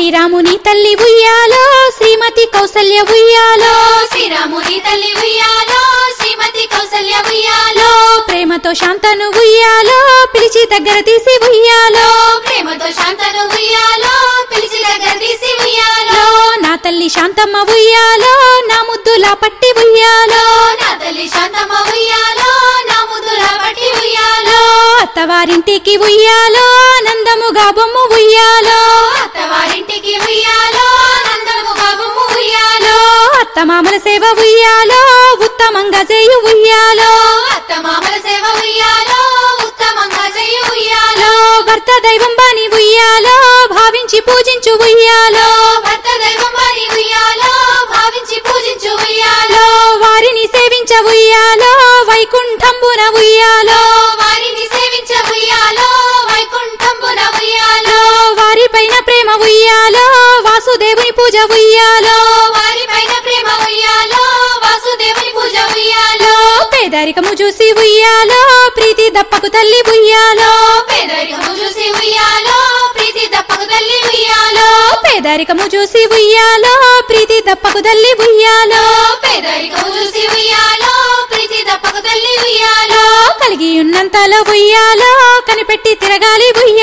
శ్రీరాముని తల్లి ఉయ్యాలో శ్రీమతి కౌసల్య ఉయ్యాలో. శ్రీరాముని తల్లి ఉయ్యాలో శ్రీమతి కౌసల్య ఉయ్యాలో. ప్రేమతో శాంతను ఉయ్యాలో పిలిచి దగ్గర తీసి ఉయ్యాలో. ప్రేమతో శాంతను ఉయ్యాలో పిలిచి దగ్గర తీసి ఉయ్యాలో. నా తల్లి శాంతమ్మ ఉయ్యాలో నా ముద్దులా పట్టి ఉయ్యాలో. నా తల్లి శాంతమ్మ ఉయ్యాలో నా ముద్దుల పట్టి ఉయ్యాలో. అత్తవారింటికి ఉయ్యాలో ఆనందముగా బొమ్మ ఉయ్యాలో. అత్తవారింటికి అత్తమామల సేవ ఉయ్యాలో ఉత్తమంగా చేయు ఉయ్యాలో. అత్త మామల సేవ ఉయ్యాలో ఉత్తమంగా చెయ్యి ఉయ్యాలో. భర్త దైవం బాని ఉయ్యాలో భావించి పూజించు ఉయ్యాలో. వాసుదేవుని పూజ ఉయ్యాలో. వారి పైన ప్రేమ ఉయ్యాలో. వాసుదేవుని పూజ ఉయ్యాలో. పేదరికము చూసి ఉయ్యాలో. ప్రీతి దప్పకు తల్లి ఉయ్యాలో. పేదరికము చూసి ఉయ్యాలో. ప్రీతి దప్పకు తల్లి ఉయ్యాలో. పేదరికము చూసి ఉయ్యాలో. ప్రీతి దప్పకు తల్లి ఉయ్యాలో. పేదరికము చూసి ఉయ్యాలో. ప్రీతి దప్పకు తల్లి ఉయ్యాలో. కలిగి ఉన్నంతలో ఉయ్యాలో. కనిపెట్టి తిరగాలి ఉయ్యాలో.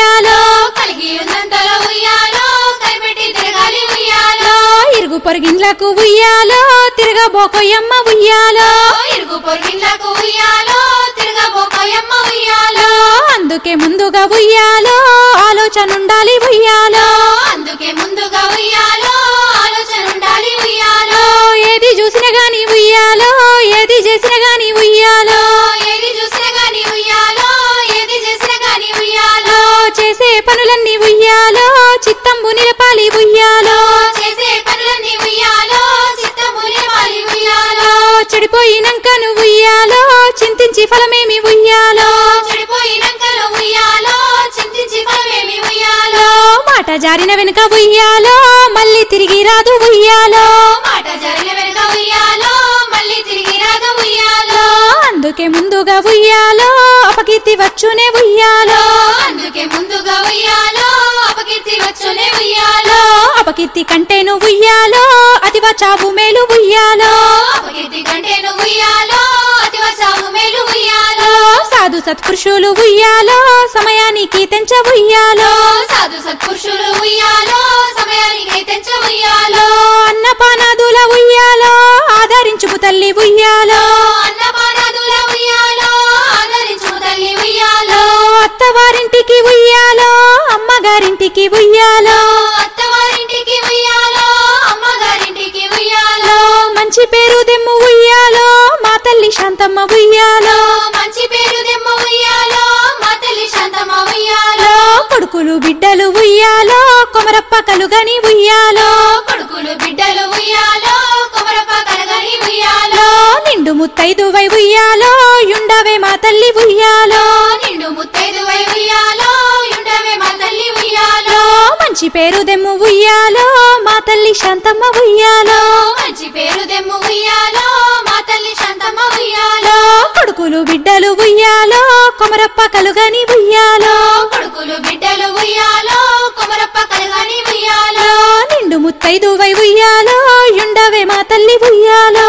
తిరగబోకోయమ్మ ఉయ్యాలో. ఇరుగు పొరుగిళ్ళకు ఉయ్యాలో తిరగబోకోయమ్మ ఉయ్యాలో. అందుకే ముందుగా ఉయ్యాలో ఆలోచన ఉండాలి ఉయ్యాలో అందుకే ముందుగా ఉయ్యాలో ఆలోచన ఉండాలి ఉయ్యాలో ఏది చూసినా గాని ఉయ్యాలో ఏది చేసినా గాని ఉయ్యాలో. ఏది చూసినా గాని ఉయ్యాలో ఏది చేసినా గాని ఉయ్యాలో. చేసే పనులన్నీ ఉయ్యాలో చిత్తంబు నిలపాలి ఉయ్యాలో. చేసే పనులన్నీ ఉయ్యాలో చిత్తము నిలవాలి ఉయ్యాలో చింతించి ఫలమేమి ఉయ్యాలో? ఉయ్యాలో చింతించి ఫలమేమి ఉయ్యాలో? మాట జారిన వెనుక ఉయ్యాలో మళ్ళీ తిరిగి రాదు ఉయ్యాలో. మాట జరిగిన వెనుక ఉయ్యాలో మళ్ళీ తిరిగి రాదు ఉయ్యాలో. అందుకే ముందుగా ఉయ్యాలో అపకీర్తి వచ్చునే ఉయ్యాలో. అందుకే ముందుగా ఉయ్యాలో అపకీర్తి కంటేను ఉయ్యాలో అది చావు మేలు ఉయ్యాలో. అపకీర్తి కంటేను ఉయ్యాలో మేలు ఉయ్యాలో. సాధు సత్పురుషులు ఉయ్యాలో సమయానికి తెంచ ఉయ్యాలో. సాధు సత్పురుషులు ఉయ్యాలో సమయానికి తెంచ ఉయ్యాలో. అన్నపానాదుల ఉయ్యాలో ఆదరించుకు తల్లి ఉయ్యాలో. అన్నపానాదుల ఉయ్యాలో ఆదరించు తల్లి ఉయ్యాలో. అత్తవారింటికి ఉయ్యాలో అమ్మగారింటికి ఉయ్యాలో. మంచి పేరు దెమ్ము ఉయ్యాలో మా తల్లి శాంతమ్మ ఉయ్యాలో. మంచి పేరు దెమ్మ ఉయ్యాలో మా తల్లి శాంతమ్మ ఉయ్యాలో. కొడుకులు బిడ్డలు ఉయ్యాలో కొమరప్ప కలుగని ఉయ్యాలో. కొడుకులు బిడ్డలు ఉయ్యాలో కొమరప్ప కలగని ఉయ్యాలో. నిండు ముత్తైదువై ఉయ్యాలో యుండవే మా తల్లి ఉయ్యాలో. మంచి పేరు దెమ్ము ఉయ్యాలో మా తల్లి శాంతమ్మ ఉయ్యాలో. మంచి పేరు దెమ్ము ఉయ్యాలో మా తల్లి శాంతమ్మ ఉయ్యాలో. కొడుకులు బిడ్డలు ఉయ్యాలో కొమరప్ప కలుగని ఉయ్యాలో. కొడుకులు బిడ్డలు ఉయ్యాలో కొమరప్ప కలగని ఉయ్యాలో. నిండు ముత్తైదువై ఉయ్యాలో యుండవే మా తల్లి ఉయ్యాలో.